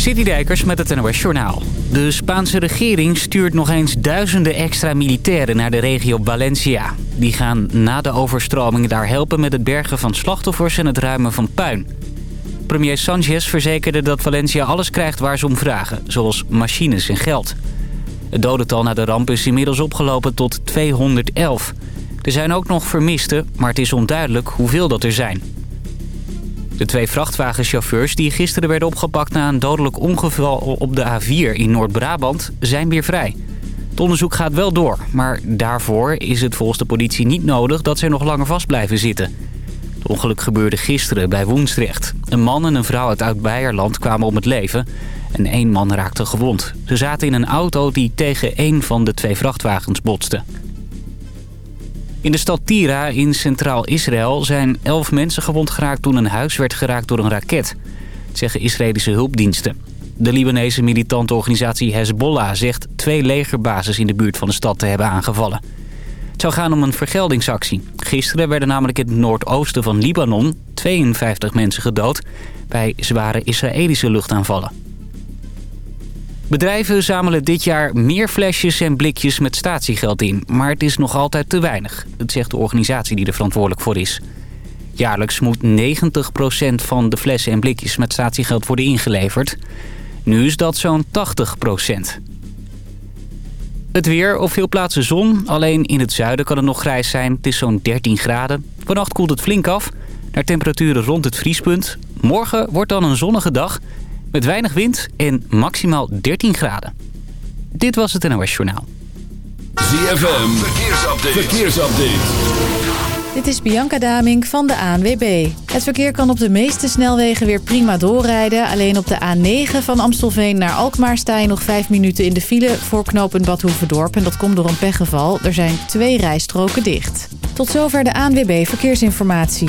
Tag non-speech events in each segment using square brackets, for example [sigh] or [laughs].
Citydijkers met het NOS Journaal. De Spaanse regering stuurt nog eens duizenden extra militairen naar de regio Valencia. Die gaan na de overstroming daar helpen met het bergen van slachtoffers en het ruimen van puin. Premier Sanchez verzekerde dat Valencia alles krijgt waar ze om vragen, zoals machines en geld. Het dodental na de ramp is inmiddels opgelopen tot 211. Er zijn ook nog vermisten, maar het is onduidelijk hoeveel dat er zijn. De twee vrachtwagenchauffeurs die gisteren werden opgepakt na een dodelijk ongeval op de A4 in Noord-Brabant zijn weer vrij. Het onderzoek gaat wel door, maar daarvoor is het volgens de politie niet nodig dat ze nog langer vast blijven zitten. Het ongeluk gebeurde gisteren bij Woensdrecht. Een man en een vrouw uit Oud-Beierland kwamen om het leven en één man raakte gewond. Ze zaten in een auto die tegen één van de twee vrachtwagens botste. In de stad Tira in Centraal Israël zijn elf mensen gewond geraakt toen een huis werd geraakt door een raket. Zeggen Israëlische hulpdiensten. De Libanese militante organisatie Hezbollah zegt twee legerbases in de buurt van de stad te hebben aangevallen. Het zou gaan om een vergeldingsactie. Gisteren werden namelijk in het noordoosten van Libanon 52 mensen gedood bij zware Israëlische luchtaanvallen. Bedrijven zamelen dit jaar meer flesjes en blikjes met statiegeld in. Maar het is nog altijd te weinig. Dat zegt de organisatie die er verantwoordelijk voor is. Jaarlijks moet 90% van de flessen en blikjes met statiegeld worden ingeleverd. Nu is dat zo'n 80%. Het weer, op veel plaatsen zon. Alleen in het zuiden kan het nog grijs zijn. Het is zo'n 13 graden. Vannacht koelt het flink af. Naar temperaturen rond het vriespunt. Morgen wordt dan een zonnige dag met weinig wind en maximaal 13 graden. Dit was het NOS Journaal. ZFM, verkeersupdate. verkeersupdate. Dit is Bianca Daming van de ANWB. Het verkeer kan op de meeste snelwegen weer prima doorrijden. Alleen op de A9 van Amstelveen naar Alkmaar sta je nog 5 minuten in de file voor knooppunt Badhoevedorp. En dat komt door een pechgeval. Er zijn twee rijstroken dicht. Tot zover de ANWB Verkeersinformatie.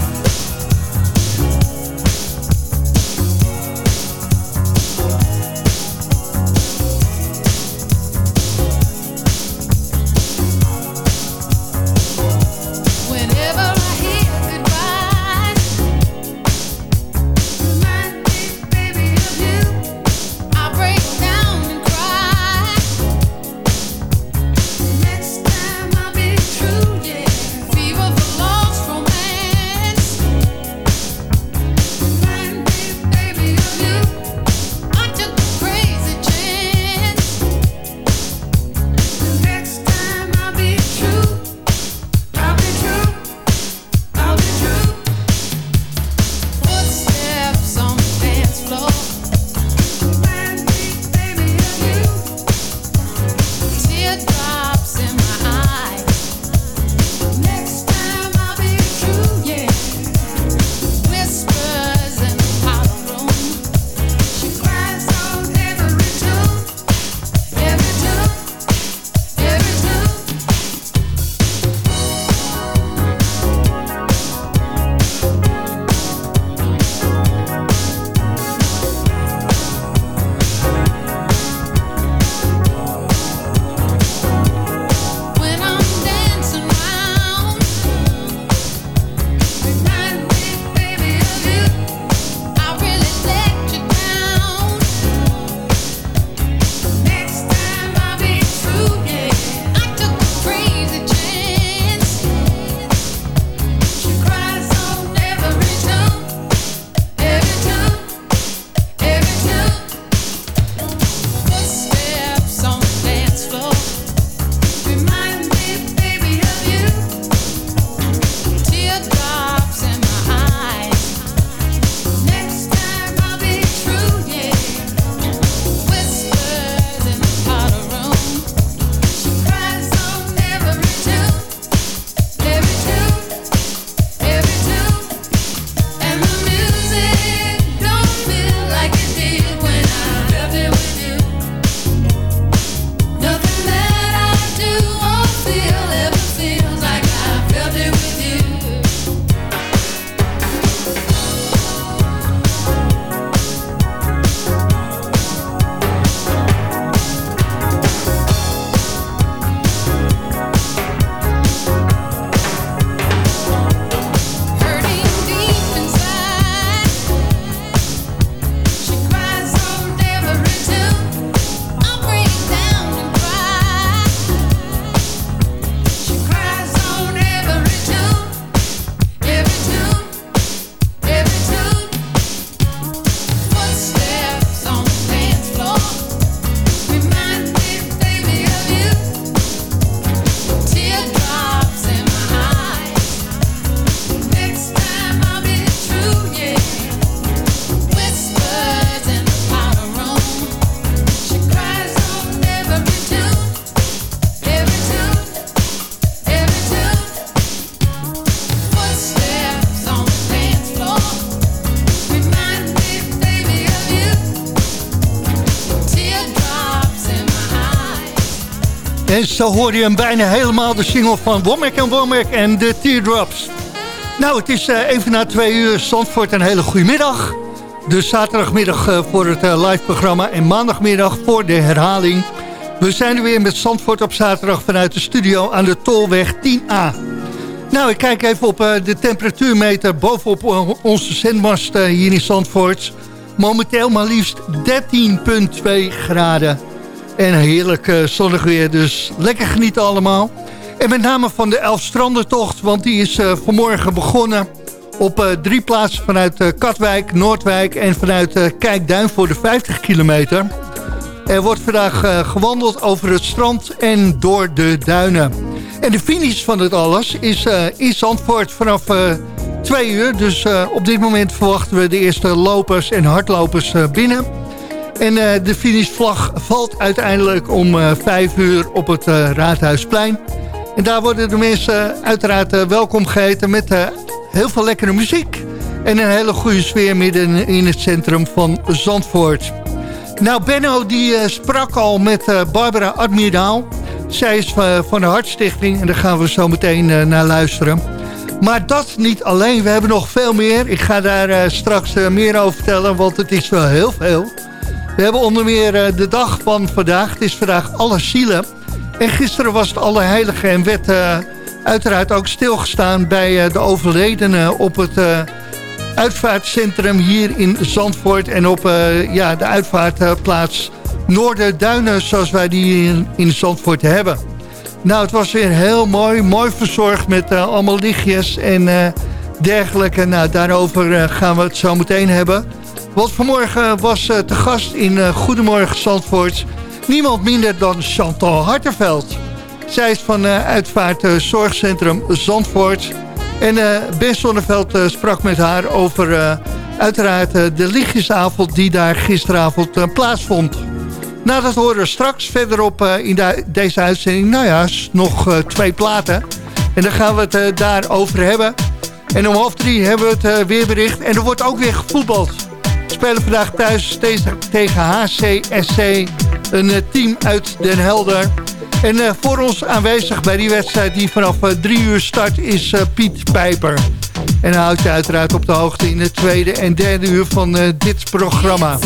Zo hoor je hem bijna helemaal, de single van Womack en Womack en de Teardrops. Nou, het is uh, even na twee uur Zandvoort een hele goede middag. De zaterdagmiddag uh, voor het uh, live programma en maandagmiddag voor de herhaling. We zijn er weer met Zandvoort op zaterdag vanuit de studio aan de Tolweg 10A. Nou, ik kijk even op de temperatuurmeter bovenop onze zendmast hier in Zandvoort. Momenteel maar liefst 13,2 graden. En heerlijk uh, zonnig weer, dus lekker genieten allemaal. En met name van de Elfstrandentocht, want die is uh, vanmorgen begonnen... op uh, drie plaatsen vanuit Katwijk, Noordwijk en vanuit Kijkduin voor de 50 kilometer. Er wordt vandaag gewandeld over het strand en door de duinen. En de finish van het alles is in Zandvoort vanaf twee uur. Dus op dit moment verwachten we de eerste lopers en hardlopers binnen... En uh, de finishvlag valt uiteindelijk om uh, vijf uur op het uh, Raadhuisplein. En daar worden de mensen uiteraard welkom geheten met heel veel lekkere muziek. En een hele goede sfeer midden in het centrum van Zandvoort. Nou, Benno die sprak al met Barbara Admiraal. Zij is van de Hartstichting en daar gaan we zo meteen naar luisteren. Maar dat niet alleen, we hebben nog veel meer. Ik ga daar straks meer over vertellen, want het is wel heel veel. We hebben onder meer eh, de dag van vandaag. Het is vandaag alle zielen. En gisteren was het alle heilige en werd uh, uiteraard ook stilgestaan bij uh, de overledenen op het uitvaartcentrum hier in Zandvoort. En op ja, de uitvaartplaats Noorderduinen zoals wij die in, in Zandvoort hebben. Nou, het was weer heel mooi, mooi verzorgd met allemaal lichtjes en dergelijke. Nou, daarover gaan we het zo meteen hebben. Want vanmorgen was uh, te gast in uh, Goedemorgen Zandvoort... niemand minder dan Chantal Harterveld. Zij is van uh, uitvaartzorgcentrum Zandvoort. En Ben Sonneveld sprak met haar over uiteraard de lichtjesavond... die daar gisteravond plaatsvond. Nou, dat horen we straks verderop in de, deze uitzending. Nou ja, nog twee platen. En dan gaan we het daarover hebben. En om half drie hebben we het weerbericht. En er wordt ook weer gevoetbald spelen vandaag thuis tegen HCSC, een eh, team uit Den Helder. En uh, voor ons aanwezig bij die wedstrijd die vanaf uh, drie uur start is uh, Piet Pijper. En hij houdt je uiteraard op de hoogte in het tweede en derde uur van dit programma.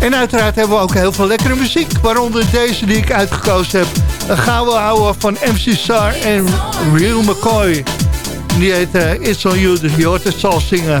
En uiteraard hebben we ook heel veel lekkere muziek. Waaronder deze die ik uitgekozen heb. Een gouden ouwe van MC Sar en Real McCoy. Die heet It's On You, dus je hoort het zal zingen.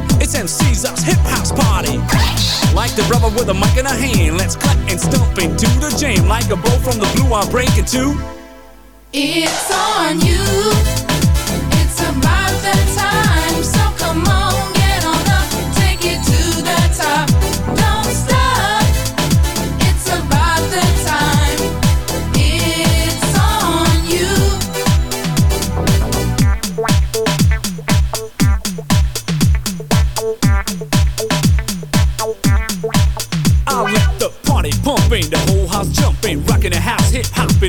It's MC's hip house party. Like the brother with a mic in a hand, let's cut and stomp into the jam. Like a bow from the blue, I'm breaking two. It's on you. It's about that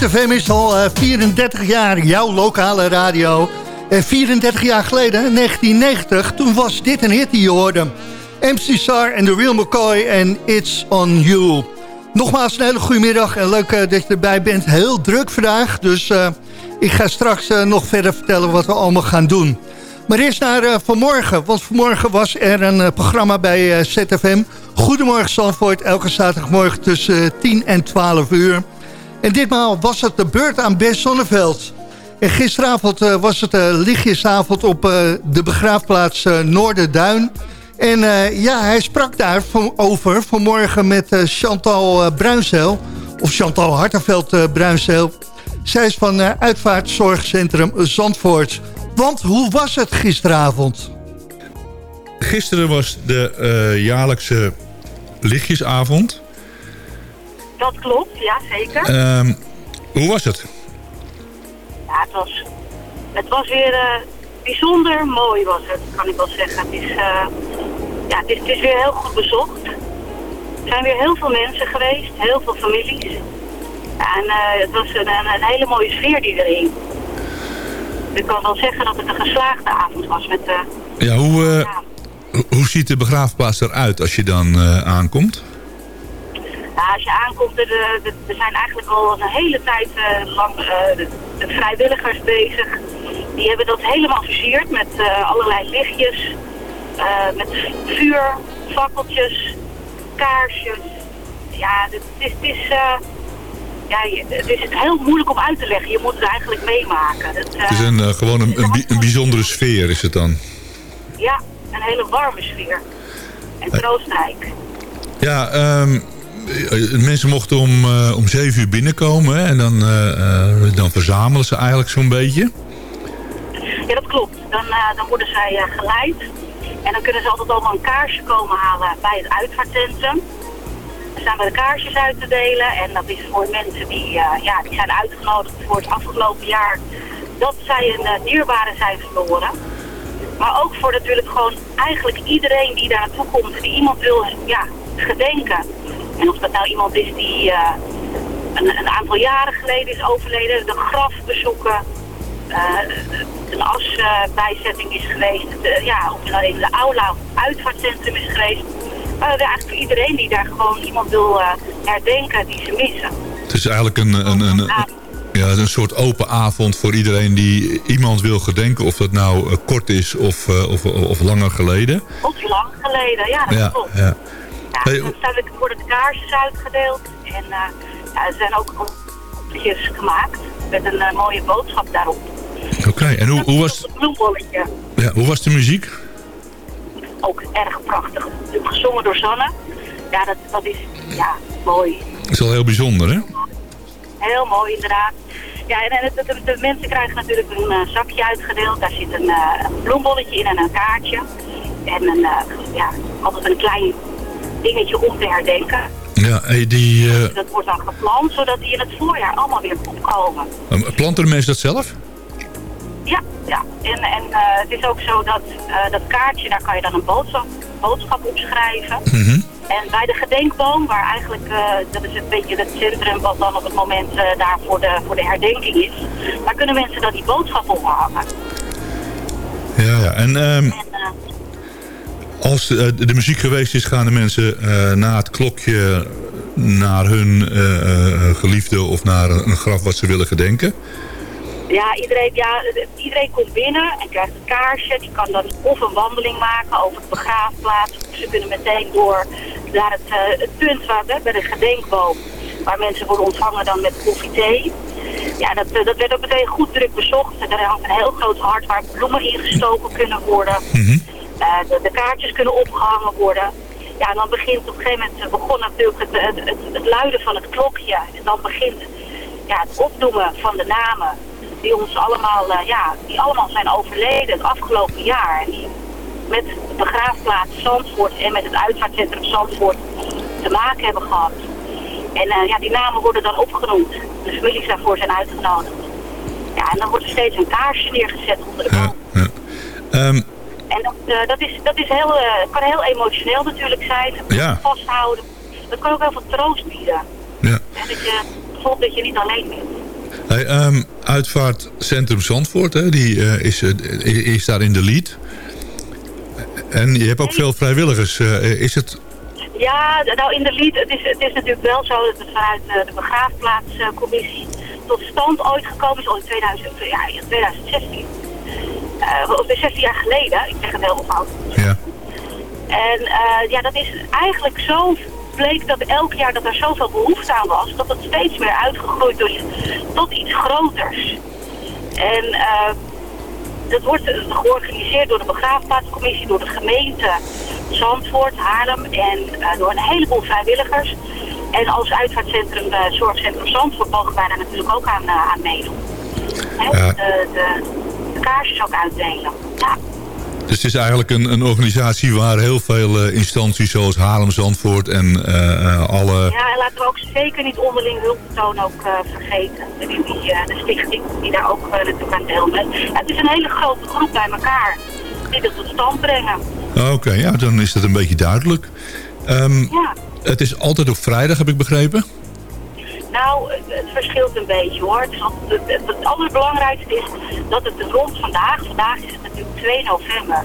ZFM is al eh, 34 jaar jouw lokale radio. En 34 jaar geleden, 1990, toen was dit een hit die je hoorde. MC Sar en The Real McCoy en It's On You. Nogmaals een hele goede middag en leuk eh, dat je erbij bent. Heel druk vandaag, dus eh, ik ga straks eh, nog verder vertellen wat we allemaal gaan doen. Maar eerst naar eh, vanmorgen, want vanmorgen was er een eh, programma bij eh, ZFM. Goedemorgen Zandvoort, elke zaterdagmorgen tussen eh, 10 en 12 uur. En ditmaal was het de beurt aan Bert Zonneveld. En gisteravond eh, was het uh, lichtjesavond op eh, de begraafplaats Noorderduin. En ja, hij sprak daar van, over vanmorgen met Chantal Bruinzeel. Of Chantal Hartenveld Bruinzeel. Zij is van Uitvaartzorgcentrum Zandvoort. Want hoe was het gisteravond? Gisteren was de jaarlijkse lichtjesavond. Dat klopt, ja zeker. Ehm, hoe was het? Ja, het was, het was weer eh, bijzonder mooi was het, kan ik wel zeggen. Het is, eh, ja, het is, het is weer heel goed bezocht. Er zijn weer heel veel mensen geweest, heel veel families. En eh, het was een, een, hele mooie sfeer die er hing. Ik kan wel zeggen dat het een geslaagde avond was met de... Ja, hoe, ja, hoe ziet de begraafplaats eruit als je dan aankomt? Nou, als je aankomt, er, er- er zijn eigenlijk al een hele tijd eh, lang eh, de, de vrijwilligers bezig. Die hebben dat helemaal versierd met eh, allerlei lichtjes, eh, met vuur, fakkeltjes, kaarsjes. Ja, het is, het is, eh, ja, het is heel moeilijk om uit te leggen. Je moet het eigenlijk meemaken. Het, eh, Het is een, eh, gewoon een, een, bi- een bijzondere sfeer is het dan. Ja, een hele warme sfeer. En troostrijk. Ja, eh, mensen mochten om, eh, om zeven uur binnenkomen en dan, eh, eh, dan verzamelen ze eigenlijk zo'n beetje. Ja, dat klopt. Dan, eh, dan worden zij eh, geleid. En dan kunnen ze altijd allemaal een kaarsje komen halen bij het uitvaartcentrum. Er staan bij de kaarsjes uit te delen. En dat is voor mensen die, eh, ja, die zijn uitgenodigd voor het afgelopen jaar dat zij een dierbare zijn verloren. Maar ook voor natuurlijk gewoon eigenlijk iedereen die daar naartoe komt en die iemand wil ja, gedenken. En of dat nou iemand is die eh, een, een aantal jaren geleden is overleden, de graf bezoeken, eh, een asbijzetting is geweest, de, ja, of het nou even de aula of het uitvaartcentrum is geweest. Maar eigenlijk voor iedereen die daar gewoon iemand wil eh, herdenken die ze missen. Het is eigenlijk een, een, een, ja, een soort open avond voor iedereen die iemand wil gedenken. Of dat nou kort is of, of, of langer geleden. Of lang geleden, ja, dat Ja, klopt. ja. Ja, Hey, dan staan worden de kaarsjes uitgedeeld en eh, ja, er zijn ook kopjes gemaakt met een eh, mooie boodschap daarop. Oké, en hoe, hoe, was, Een ja, hoe was de muziek? ook erg prachtig. Gezongen door Sanne. Ja, dat, dat is ja, mooi. Dat is wel heel bijzonder, hè? Heel mooi inderdaad. Ja, en, de, de mensen krijgen natuurlijk een eh, zakje uitgedeeld. Daar zit een, een bloembolletje in en een kaartje. En een, ja, altijd een klein dingetje om te herdenken. Ja, hey, die, eh, Dat wordt dan geplant, zodat die in het voorjaar allemaal weer opkomen. eh, planten de mensen dat zelf? Ja, ja. En, en eh, het is ook zo dat eh, dat kaartje, daar kan je dan een boodschap, boodschap op schrijven. Mhm. En bij de gedenkboom, waar eigenlijk, dat is een beetje het centrum wat dan op het moment daar voor de, voor de herdenking is, daar kunnen mensen dan die boodschap op hangen. Ja, ja. En ehm, En, Als eh, de muziek geweest is, gaan de mensen eh, na het klokje naar hun eh, geliefde of naar een, graf wat ze willen gedenken. Ja, iedereen, ja, iedereen komt binnen en krijgt een kaarsje. Die kan dan of een wandeling maken over de begraafplaats. Of ze kunnen meteen door naar het, het punt waar we bij de gedenkboom. Waar mensen worden ontvangen dan met koffie thee. Ja, dat, dat werd ook meteen goed druk bezocht. Er hangt een heel groot hart waar bloemen ingestoken kunnen worden. Eh, de, de kaartjes kunnen opgehangen worden. Ja, en dan begint op een gegeven moment, eh, begon natuurlijk het, het, het, het luiden van het klokje. En dan begint ja, het opnoemen van de namen die ons allemaal, eh, ja, die allemaal zijn overleden het afgelopen jaar. En die met de begraafplaats Zandvoort en met het uitvaartcentrum Zandvoort te maken hebben gehad. En eh, ja, die namen worden dan opgenoemd. De families daarvoor zijn uitgenodigd. Ja, en dan wordt er steeds een kaarsje neergezet onder de boom. Ja, ja. Ehm, dat, eh, dat, is, dat is heel, eh, kan heel emotioneel natuurlijk zijn. Ja. vasthouden. Dat kan ook heel veel troost bieden. ja. En dat je voelt dat je niet alleen bent. Hey, ehm, uitvaartcentrum Zandvoort, hè, die eh, is, is daar in de lead. En je hebt ook veel vrijwilligers. Is het... Ja, nou in de lied, het is, het is natuurlijk wel zo dat het vanuit de begraafplaatscommissie tot stand ooit gekomen is, al in 2000, ja, in 2016. Eh, of 16 jaar geleden, ik zeg het heel fout. Ja. En eh, ja, dat is eigenlijk zo bleek dat elk jaar dat er zoveel behoefte aan was, dat het steeds meer uitgegroeid is tot iets groters. En eh, dat wordt eh, georganiseerd door de begraafplaatscommissie, door de gemeente Zandvoort, Haarlem en eh, door een heleboel vrijwilligers. En als uitvaartcentrum, uh, Zorgcentrum Zandvoort, mogen wij daar natuurlijk ook aan, uh, aan meedoen. Hè, Ja. de, de kaarsjes ook uitdelen. Ja. Dus het is eigenlijk een, een organisatie waar heel veel eh, instanties zoals Haarlem, Zandvoort en eh, eh, alle... Ja, en laten we ook zeker niet onderling hulpbetoon ook eh, vergeten. Die, die, de stichting die daar ook uh, natuurlijk aan deelneemt. Ja, het is een hele grote groep bij elkaar die dat tot stand brengen. Oké, ja, dan is dat een beetje duidelijk. Ehm, Ja. Het is altijd op vrijdag, heb ik begrepen. Nou, het, verschilt een beetje hoor. Het, het, het, het allerbelangrijkste is dat het rond vandaag, vandaag is het natuurlijk 2 november.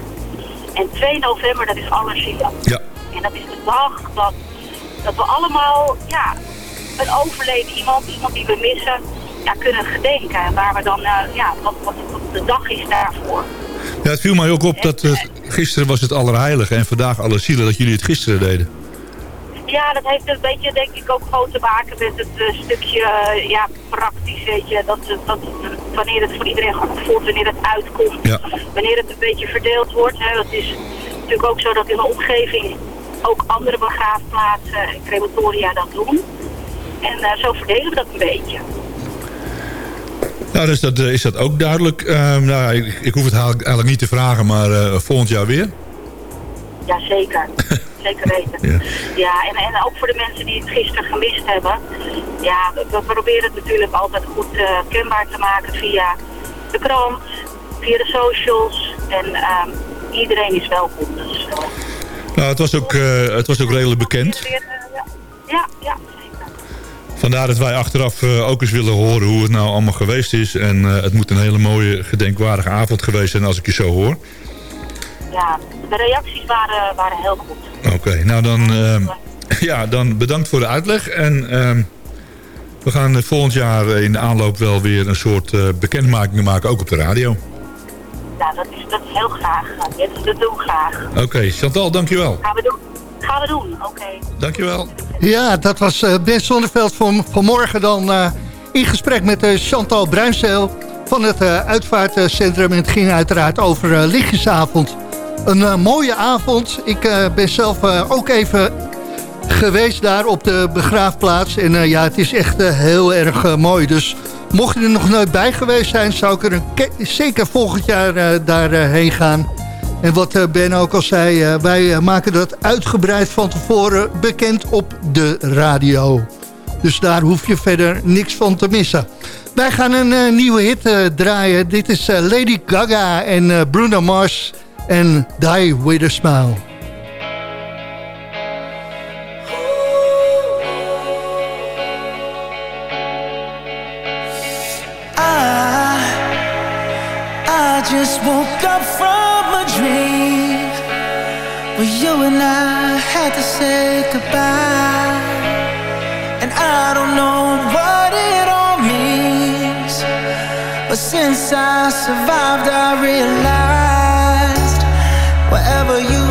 En 2 november, dat is Allerzielen. Ja. En dat is de dag dat, dat we allemaal, ja, een overleden iemand, iemand die we missen, ja, kunnen gedenken. En waar we dan, eh, ja, wat, wat, wat de dag is daarvoor. Ja, het viel mij ook op dat eh, gisteren was het Allerheilige en vandaag alle zielen dat jullie het gisteren deden. Ja, dat heeft een beetje, denk ik, ook gewoon te maken met het eh, stukje, eh, ja, praktisch, weet je. Dat, het- dat, wanneer het voor iedereen goed voelt, wanneer het uitkomt. Ja. Wanneer het een beetje verdeeld wordt. Hè. Het is natuurlijk ook zo dat in de omgeving ook andere begraafplaatsen en crematoria dat doen. En eh, zo verdelen we dat een beetje. Nou, dus dat, eh, is dat ook duidelijk. Ehm, nou, ja, ik, ik hoef het eigenlijk niet te vragen, maar eh, volgend jaar weer. Ja, [laughs] zeker. weten. Ja. Ja, en, en ook voor de mensen die het gisteren gemist hebben. Ja, we, we proberen het natuurlijk altijd goed eh, kenbaar te maken via de krant, via de socials. En ehm, iedereen is welkom. Dus, Nou, het was ook, eh, het was ook redelijk bekend. ja. ja. Vandaar dat wij achteraf eh, ook eens willen horen hoe het nou allemaal geweest is. En het moet een hele mooie, gedenkwaardige avond geweest zijn als ik je zo hoor. Ja, de reacties waren, waren heel goed. Oké, nou dan, ehm, [laughs] ja, dan bedankt voor de uitleg. En ehm, we gaan volgend jaar in de aanloop wel weer een soort eh, bekendmakingen maken, ook op de radio. Ja, dat is, dat is heel graag. Dat, doen we graag. Oké, Chantal, dankjewel. Gaan we doen. Gaan we doen, oké. Dankjewel. Ja, dat was eh, Ben Zonneveld van, vanmorgen dan eh, in gesprek met eh, Chantal Bruinzeel van het eh, uitvaartcentrum. En het ging uiteraard over eh, lichtjesavond. Een eh, mooie avond. Ik eh, ben zelf eh, ook even geweest daar op de begraafplaats. En ja, het is echt heel erg mooi. Dus mocht je er nog nooit bij geweest zijn... zou ik er een ke- zeker volgend jaar daarheen gaan. En wat Ben ook al zei, wij maken dat uitgebreid van tevoren bekend op de radio. Dus daar hoef je verder niks van te missen. Wij gaan een nieuwe hit draaien. Dit is Lady Gaga en Bruno Mars en Die With A Smile. I just woke up from a dream. Well, you and I had to say goodbye. And I don't know what it all means. But since I survived, I realized wherever you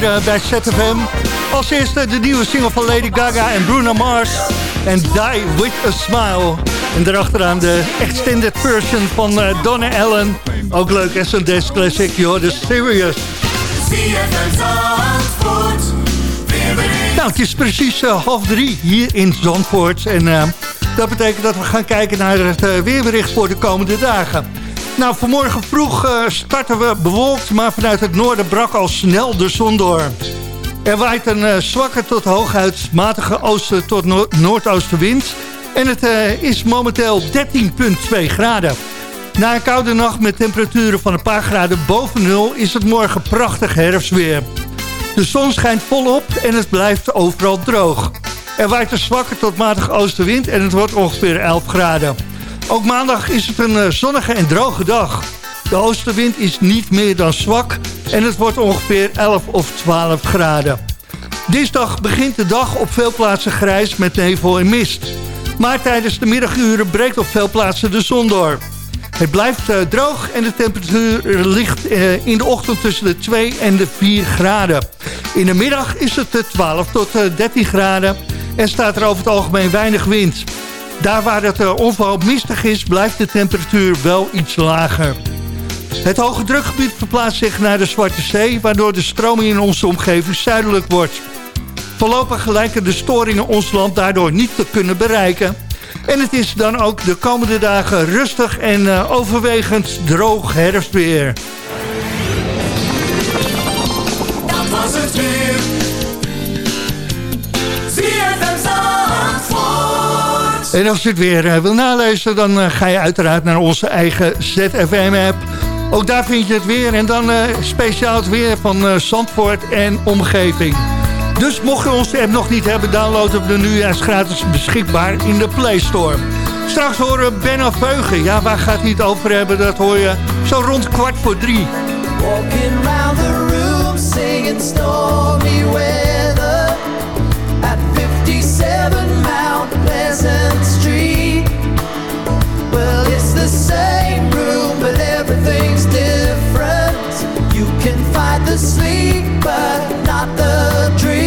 hier eh, bij ZFM. Als eerste de nieuwe single van Lady Gaga en Bruno Mars. En Die With A Smile. En daarachteraan de extended version van eh, Donna Allen. Ook leuk, en zo'n dance classic. Je de Serious. Nou, het is precies eh, half drie hier in Zandvoort. En dat betekent dat we gaan kijken naar het weerbericht voor de komende dagen. Nou, vanmorgen vroeg eh, starten we bewolkt, maar vanuit het noorden brak al snel de zon door. Er waait een eh, zwakke tot hooguit matige oosten tot no noordoostenwind. En het eh, is momenteel 13,2 graden. Na een koude nacht met temperaturen van een paar graden boven nul... is het morgen prachtig herfstweer. De zon schijnt volop en het blijft overal droog. Er waait een zwakke tot matige oostenwind en het wordt ongeveer 11 graden. Ook maandag is het een eh, zonnige en droge dag. De oostenwind is niet meer dan zwak en het wordt ongeveer 11 of 12 graden. Dinsdag begint de dag op veel plaatsen grijs met nevel en mist. Maar tijdens de middaguren breekt op veel plaatsen de zon door. Het blijft eh, droog en de temperatuur ligt eh, in de ochtend tussen de 2 en de 4 graden. In de middag is het eh, 12 tot eh, 13 graden en staat er over het algemeen weinig wind. Daar waar het eh, onverhoopt mistig is, blijft de temperatuur wel iets lager. Het hoge drukgebied verplaatst zich naar de Zwarte Zee... waardoor de stroming in onze omgeving zuidelijk wordt. Voorlopig lijken de storingen ons land daardoor niet te kunnen bereiken. En het is dan ook de komende dagen rustig en eh, overwegend droog herfstweer. Dat was het weer. En als je het weer eh, wil nalezen, dan eh, ga je uiteraard naar onze eigen ZFM-app. Ook daar vind je het weer en dan eh, speciaal het weer van Zandvoort en omgeving. Dus mocht je onze app nog niet hebben, download hem nu. Hij is gratis beschikbaar in de Play Store. Straks horen we Benno Veugen. Ja, waar gaat hij het over hebben? Dat hoor je zo rond kwart voor drie. Walking round the room singing stormy weather sleep, but not the dream.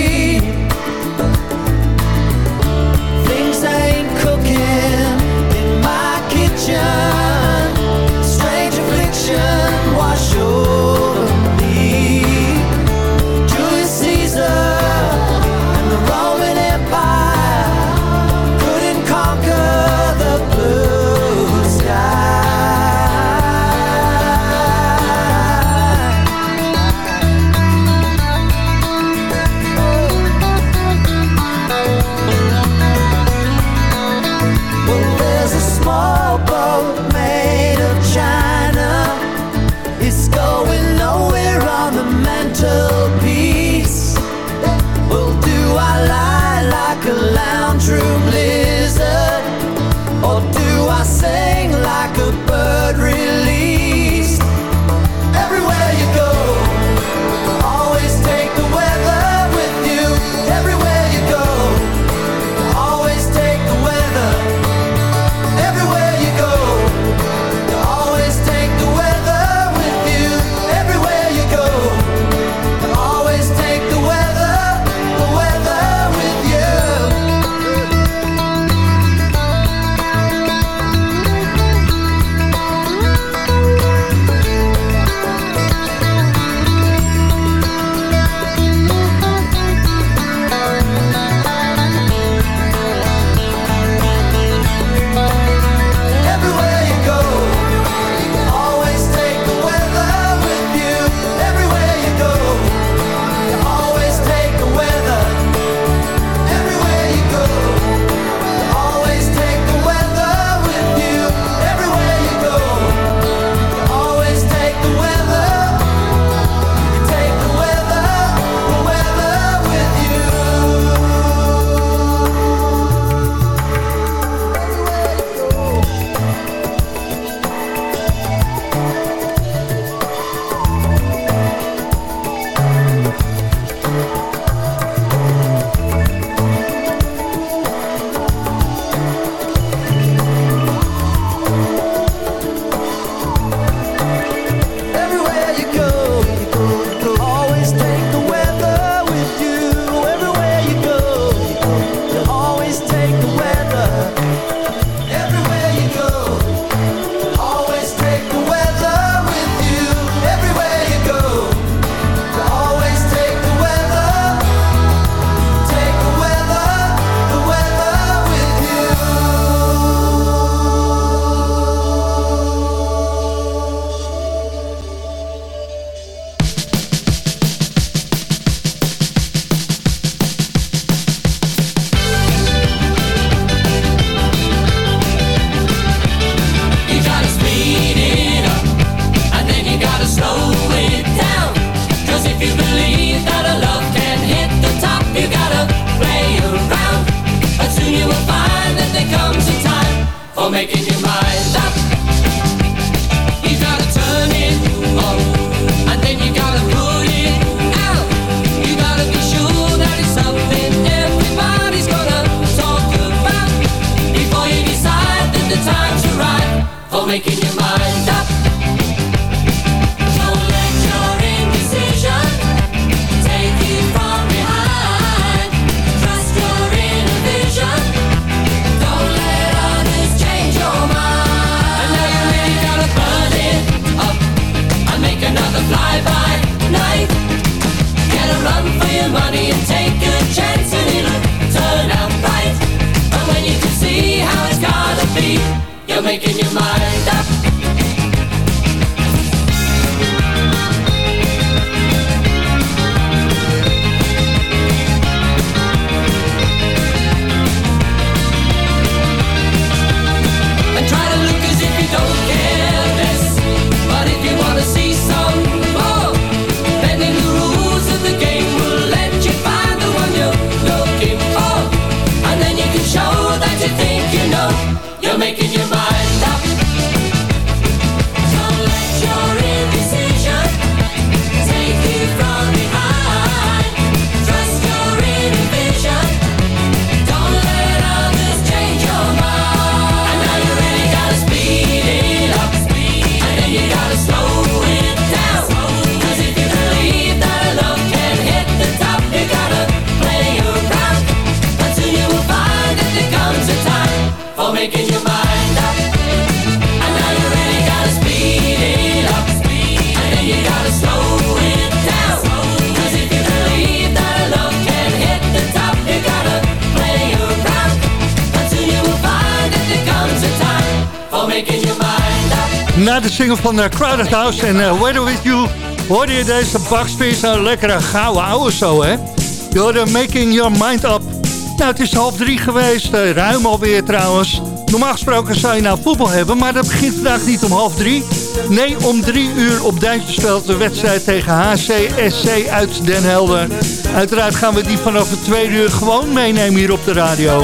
for making your mind up. You gotta turn it on, and then you gotta put it out. You gotta be sure that it's something everybody's gonna talk about before you decide that the time's right for making your mind up. Run for your money and take a chance and it'll turn out right. But when you can see how it's gotta be, you're making your mind up. Na de single van eh, Crowded House en uh, Weather With You... hoorde je deze Bugspears een lekkere gouden ouwe zo, hè? You Making Your Mind Up. Nou, het is half drie geweest, eh, ruim alweer trouwens. Normaal gesproken zou je nou voetbal hebben, maar dat begint vandaag niet om half drie. Nee, om drie uur op Duintjesveld de wedstrijd tegen HCSC uit Den Helder. Uiteraard gaan we die vanaf het twee uur gewoon meenemen hier op de radio.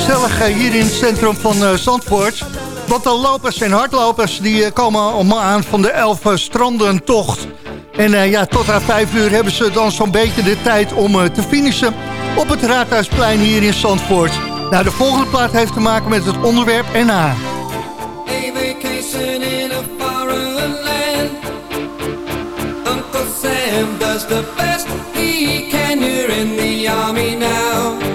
gezellig eh, hier in het centrum van eh, Zandvoort. Wat de lopers en hardlopers die eh, komen om aan van de Elf Strandentocht. En ja, tot aan vijf uur hebben ze dan zo'n beetje de tijd om te finishen op het Raadhuisplein hier in Zandvoort. Nou, de volgende plaat heeft te maken met het onderwerp NA. The can. In the army now.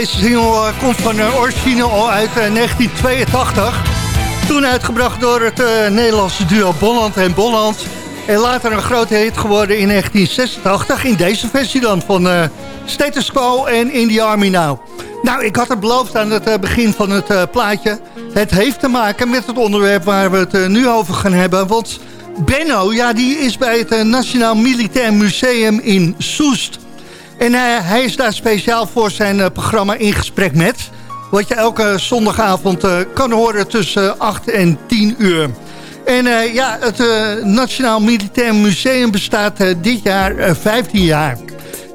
deze single eh, komt van eh, origineel al uit eh, 1982. Toen uitgebracht door het Nederlandse duo Bolland en Bolland. En later een grote hit geworden in 1986. In deze versie dan van uh, Status Quo en In the Army Now. Nou, ik had het beloofd aan het begin van het plaatje. Het heeft te maken met het onderwerp waar we het nu over gaan hebben. Want Benno, ja, die is bij het Nationaal Militair Museum in Soest. En eh, hij is daar speciaal voor zijn eh, programma In Gesprek Met. Wat je elke zondagavond eh, kan horen tussen 8 en 10 uur. En ja, het Nationaal Militair Museum bestaat dit jaar 15 jaar.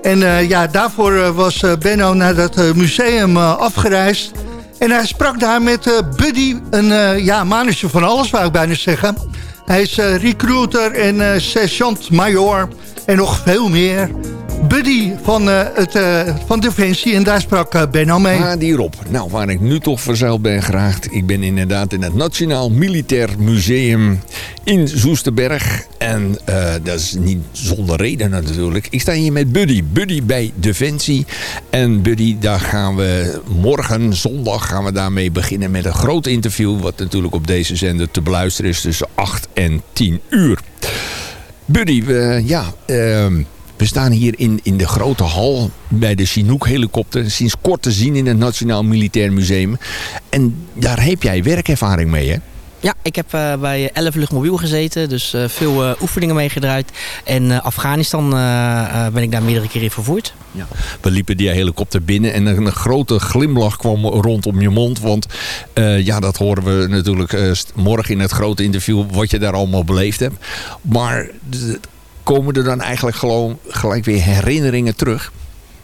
En ja, daarvoor was Benno naar dat museum afgereisd. En hij sprak daar met Buddy, een ja, mannetje van alles, wou ik bijna zeggen. Hij is recruiter en sergeant-major en nog veel meer. Buddy van, eh, het, eh, van Defensie en daar sprak eh, Benno mee. Maar die Rob, nou waar ik nu toch verzeild ben geraakt. Ik ben inderdaad in het Nationaal Militair Museum in Soesterberg. En dat is niet zonder reden natuurlijk. Ik sta hier met Buddy. Buddy bij Defensie. En Buddy, daar gaan we morgen, zondag, gaan we daarmee beginnen met een groot interview. Wat natuurlijk op deze zender te beluisteren is tussen 8 en 10 uur. Buddy, ja, ehm, we staan hier in, in de grote hal bij de Chinook helikopter. Sinds kort te zien in het Nationaal Militair Museum. En daar heb jij werkervaring mee, hè? Ja, ik heb eh, bij 11 luchtmobiel gezeten, dus eh, veel eh, oefeningen meegedraaid. En Afghanistan ben ik daar meerdere keren in vervoerd. Ja. We liepen die helikopter binnen en een, een grote glimlach kwam rondom je mond. Want ja, dat horen we natuurlijk morgen in het grote interview wat je daar allemaal beleefd hebt. Maar komen er dan eigenlijk gewoon gelijk weer herinneringen terug?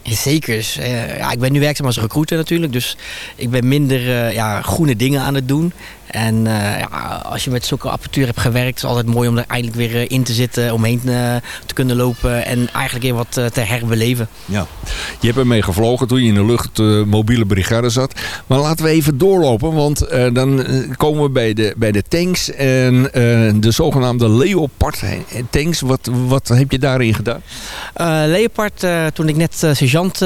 Zeker. Dus, eh, ja, ik ben nu werkzaam als recruiter natuurlijk, dus ik ben minder eh, ja, groene dingen aan het doen. En eh, ja, als je met zulke apparatuur hebt gewerkt, is het altijd mooi om er eindelijk weer eh, in te zitten, omheen eh, te kunnen lopen en eigenlijk weer wat te herbeleven. Ja. Je hebt ermee gevlogen toen je in de luchtmobiele brigade zat. Maar laten we even doorlopen, want dan komen we bij de, bij de tanks en de zogenaamde Leopard tanks. Wat, wat heb je daarin gedaan? Leopard, toen ik net sergeant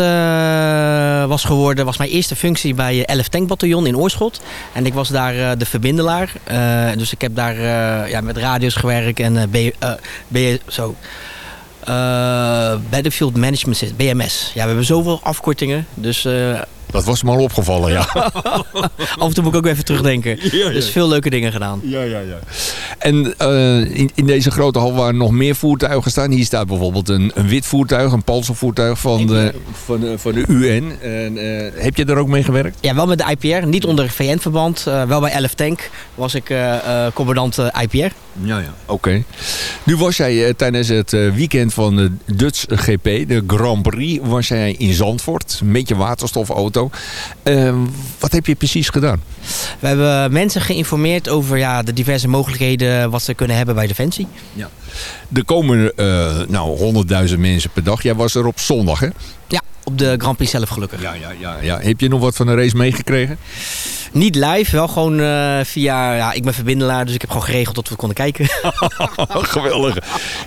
was geworden, was mijn eerste functie bij eh, 11 Tankbataljon in Oorschot. En ik was daar de verbindelaar. Eh, dus ik heb daar eh, ja, met radio's gewerkt en eh, B, zo. Eh, Battlefield Management System, BMS. Ja, we hebben zoveel afkortingen. Dus Dat was me al opgevallen, ja. [laughs] af en toe moet ik ook even terugdenken. Dus veel leuke dingen gedaan. Ja, ja, ja. En eh, in, in deze grote hal waar nog meer voertuigen staan. Hier staat bijvoorbeeld een, een wit voertuig, een panzervoertuig van de, van, de, van de UN. En, eh, heb je daar ook mee gewerkt? Ja, wel met de IPR. Niet onder VN-verband. Eh, wel bij 11 Tank was ik eh, eh, commandant eh, IPR. Ja, ja. Oké. Nu was jij eh, tijdens het eh, weekend van de Dutch GP, de Grand Prix, was jij in Zandvoort met je waterstofauto. Eh, wat heb je precies gedaan? We hebben mensen geïnformeerd over ja, de diverse mogelijkheden wat ze kunnen hebben bij Defensie. Ja. Er komen eh, nou 100.000 mensen per dag. Jij was er op zondag, hè? Op de Grand Prix zelf gelukkig. Ja, ja, ja. ja. Heb je nog wat van de race meegekregen? Niet live, wel gewoon eh, via... Ja, ik ben verbindelaar, dus ik heb gewoon geregeld dat we konden kijken. [laughs] Geweldig.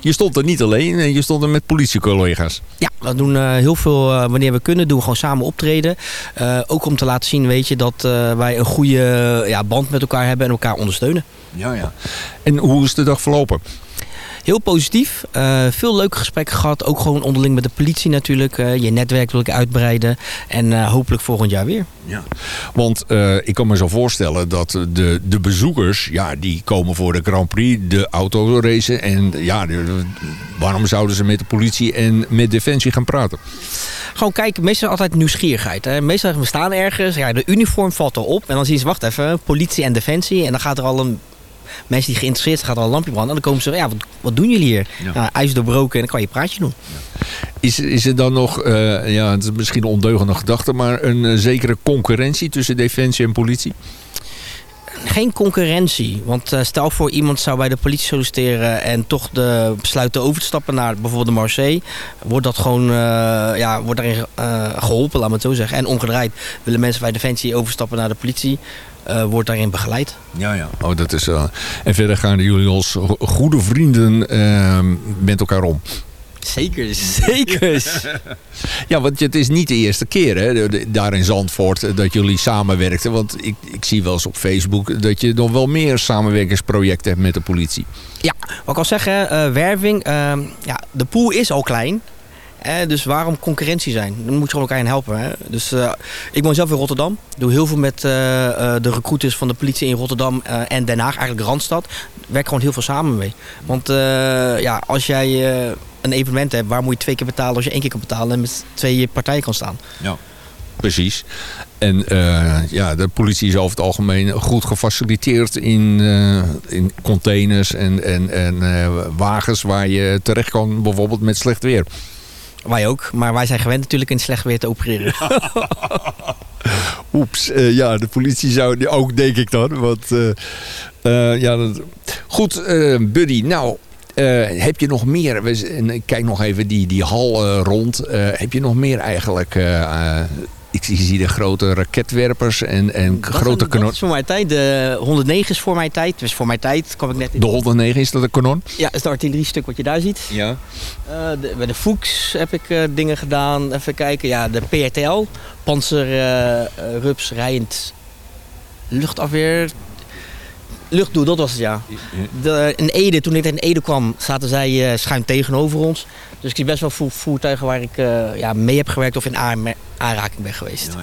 Je stond er niet alleen, eh, je stond er met politiecollega's. ja, we doen eh, heel veel wanneer we kunnen. Doen we gewoon samen optreden. Ook om te laten zien, weet je, dat wij een goede ja, band met elkaar hebben en elkaar ondersteunen. Ja, ja. En hoe is de dag verlopen? Heel positief. Eh, veel leuke gesprekken gehad. Ook gewoon onderling met de politie natuurlijk. Eh, je netwerk wil ik uitbreiden. En eh, hopelijk volgend jaar weer. Ja. Want ik kan me zo voorstellen dat de, de bezoekers, ja, die komen voor de Grand Prix, de autoracen. En ja, de- waarom zouden ze met de politie en met Defensie gaan praten? Gewoon kijken, meestal altijd nieuwsgierigheid. Hè. Meestal we staan ergens, ja, de uniform valt erop. En dan zien ze, wacht even, politie en defensie. En dan gaat er al een... Mensen die geïnteresseerd zijn, gaat al een lampje branden. En dan komen ze, ja, wat, wat doen jullie hier? Ja. Ijs doorbroken en dan kan je een praatje doen. Is, is er dan nog, eh, ja, het is misschien een ondeugende gedachte, maar een eh, zekere concurrentie tussen Defensie en politie? Geen concurrentie. Want eh, stel voor iemand zou bij de politie solliciteren en toch de, besluiten over te stappen naar bijvoorbeeld de Marseille. Wordt dat gewoon eh, ja, wordt daarin eh, geholpen, laat me het zo zeggen. En omgedraaid willen mensen bij Defensie overstappen naar de politie. wordt daarin begeleid. Ja, ja. Oh, dat is, en verder gaan jullie als go- goede vrienden met elkaar om. Zeker, zeker. [laughs] Ja, want het is niet de eerste keer hè, daar in Zandvoort eh, dat jullie samenwerkten. Want ik, ik zie wel eens op Facebook dat je nog wel meer samenwerkingsprojecten hebt met de politie. Ja, wat ik al zeggen, eh, werving. ehm, ja, de pool is al klein. hè, dus waarom concurrentie zijn? Dan moet je gewoon elkaar in helpen. Hè? Dus eh, ik woon zelf in Rotterdam. Doe heel veel met de recruiters van de politie in Rotterdam en Den Haag, eigenlijk Randstad. Werk gewoon heel veel samen mee. Want ja, als jij een evenement hebt, waar moet je twee keer betalen als je één keer kan betalen en met twee partijen kan staan? Ja. Precies. En eh, ja, de politie is over het algemeen goed gefaciliteerd in, eh, in containers en, en, en eh, wagens waar je terecht kan, bijvoorbeeld met slecht weer. Wij ook, maar wij zijn gewend natuurlijk in slecht weer te opereren. [laughs] Oeps, ja, de politie zou die ook, denk ik dan. Want, ja, dat... Goed, Buddy, nou, heb je nog meer? We kijk nog even die, die hal eh, rond. Eh, heb je nog meer eigenlijk? eh, eh, ik zie- de grote raketwerpers en, en Dat grote Dat kanon. is voor mijn tijd. De 109 is voor mijn tijd. Dus voor mijn tijd kwam ik net in. De 109 is dat een kanon? Ja, dat is het artilleriestuk wat je daar ziet. Ja. Eh, de, bij de Fuchs heb ik eh, dingen gedaan. Even kijken. Ja, de PRTL. Panzer eh, eh, Rups Rijend Luchtafweer. Luchtdoel, dat was het ja. De, in Ede, toen ik in Ede kwam, zaten zij eh, schuin tegenover ons. Dus ik zie best wel voer- voertuigen waar ik eh, ja, mee heb gewerkt of in aanraking ben geweest.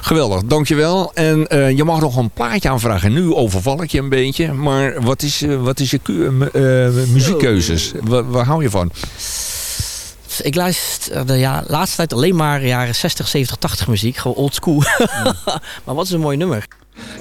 Geweldig, dankjewel. En eh, je mag nog een plaatje aanvragen. Nu overval ik je een beetje. Maar wat is, wat is je muziekkeuzes? Waar, waar hou je van? Ik luister de ja, laatste tijd alleen maar jaren 60, 70, 80 muziek. Gewoon old school. [laughs] maar wat is een mooi nummer.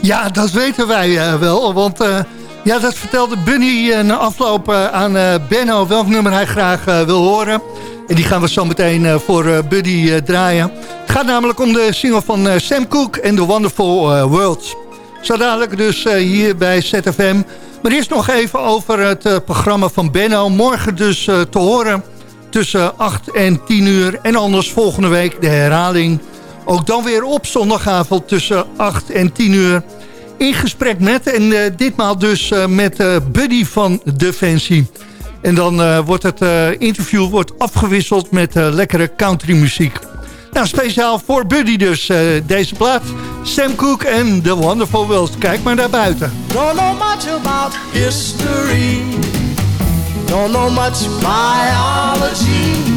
Ja, dat weten wij eh, wel. Want eh, ja, dat vertelde Bunny eh, na afloop aan Benno welk nummer hij graag wil horen. En die gaan we zo meteen voor Buddy draaien. Het gaat namelijk om de single van Sam Cooke en The Wonderful World. Zo dadelijk dus hier bij ZFM. Maar eerst nog even over het programma van Benno. Morgen dus te horen tussen 8 en 10 uur. En anders volgende week de herhaling. Ook dan weer op zondagavond tussen 8 en 10 uur. In gesprek met, en eh, ditmaal dus eh, met eh, Buddy van Defensie. En dan wordt het interview wordt afgewisseld met lekkere countrymuziek. Nou, speciaal voor Buddy dus deze plaat. Sam Cooke en The Wonderful World. Kijk maar naar buiten. Don't know much about history. Don't know much biology.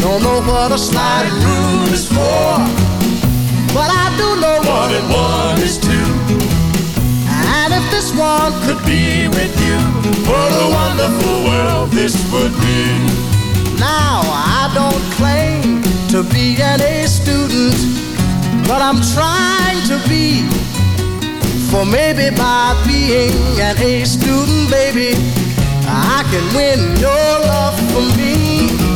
Don't know what a slide rule is for. But I do know one and one is two. And if this one could be with you, what a wonderful world this would be. Now, I don't claim to be an A student, but I'm trying to be. For maybe by being an A student, baby, I can win your love for me.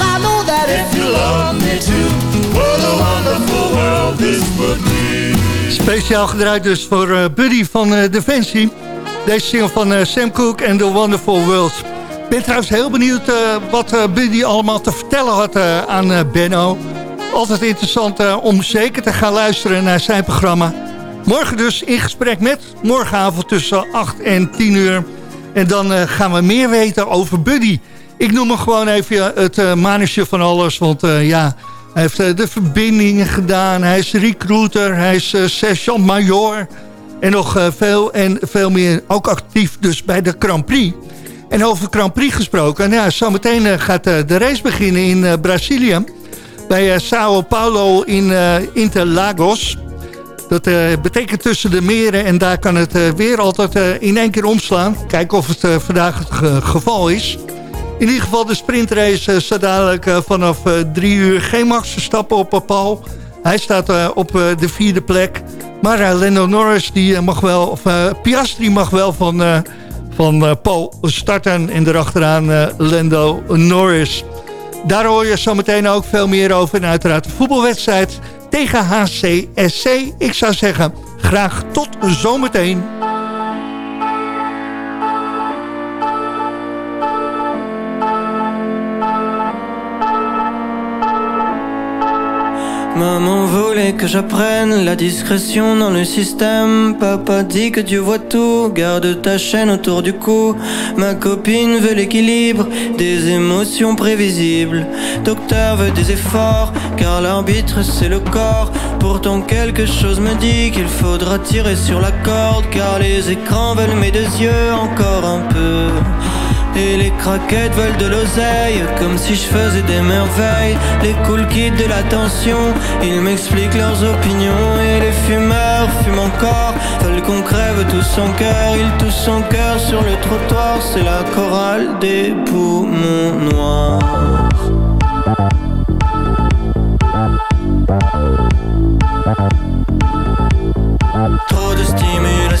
I know that if you love me. Speciaal gedraaid dus voor eh, Buddy van eh, Defensie. Deze single van eh, Sam Cooke en The Wonderful World. Ben trouwens heel benieuwd eh, wat eh, Buddy allemaal te vertellen had eh, aan eh, Benno. Altijd interessant eh, om zeker te gaan luisteren naar zijn programma. Morgen dus in gesprek met, morgenavond tussen 8 en 10 uur. En dan eh, gaan we meer weten over Buddy. Ik noem hem gewoon even het manusje van alles, want eh, ja... Hij heeft eh, de verbindingen gedaan. Hij is recruiter. Hij is sergeant-major. En nog veel en veel meer. Ook actief dus bij de Grand Prix. En over Grand Prix gesproken. Nou, zometeen uh, gaat uh, de race beginnen in uh, Brazilië. Bij Sao Paulo in Interlagos. Dat betekent tussen de meren. En daar kan het weer altijd in één keer omslaan. Kijken of het vandaag het ge geval is. In ieder geval de sprintrace staat dadelijk vanaf drie uur. Geen Max Verstappen op Paul. Hij staat op de vierde plek. Maar Lando Norris die mag wel, of Piastri mag wel van, van Paul starten. En erachteraan Lando Norris. Daar hoor je zometeen ook veel meer over. En uiteraard de voetbalwedstrijd tegen HCSC. Ik zou zeggen, graag tot zometeen. Maman voulait que j'apprenne la discrétion dans le système. Papa dit que Dieu voit tout, garde ta chaîne autour du cou. Ma copine veut l'équilibre des émotions prévisibles. Docteur veut des efforts, car l'arbitre c'est le corps. Pourtant quelque chose me dit qu'il faudra tirer sur la corde, car les écrans veulent mes deux yeux encore un peu. Et les craquettes veulent de l'oseille Comme si je faisais des merveilles. Les cool kids de l'attention Ils m'expliquent leurs opinions. Et les fumeurs fument encore Veulent qu'on crève tous en cœur. Ils toussent son cœur sur le trottoir C'est la chorale des poumons noirs. Trop de stimulation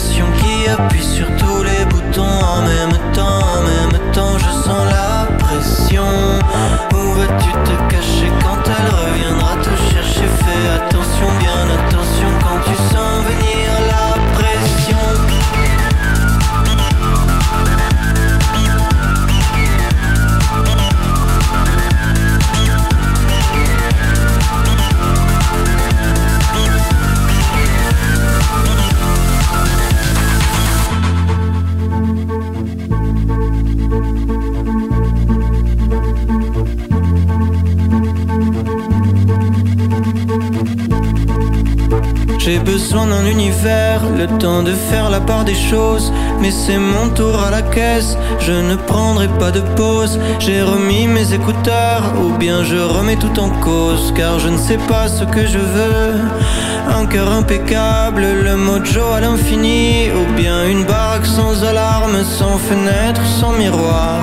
des choses. Mais c'est mon tour à la caisse, je ne prendrai pas de pause. J'ai remis mes écouteurs, ou bien je remets tout en cause. Car je ne sais pas ce que je veux. Un cœur impeccable, le mojo à l'infini. Ou bien une baraque sans alarme, sans fenêtre, sans miroir.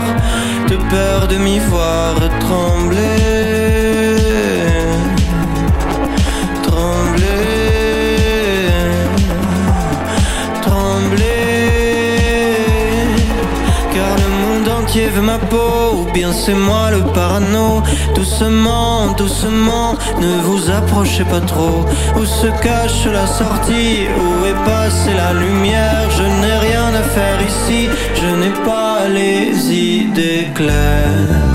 De peur de m'y voir trembler. Veut ma peau ou bien c'est moi le parano. Doucement, doucement, ne vous approchez pas trop. Où se cache la sortie, où est passée la lumière? Je n'ai rien à faire ici, je n'ai pas les idées claires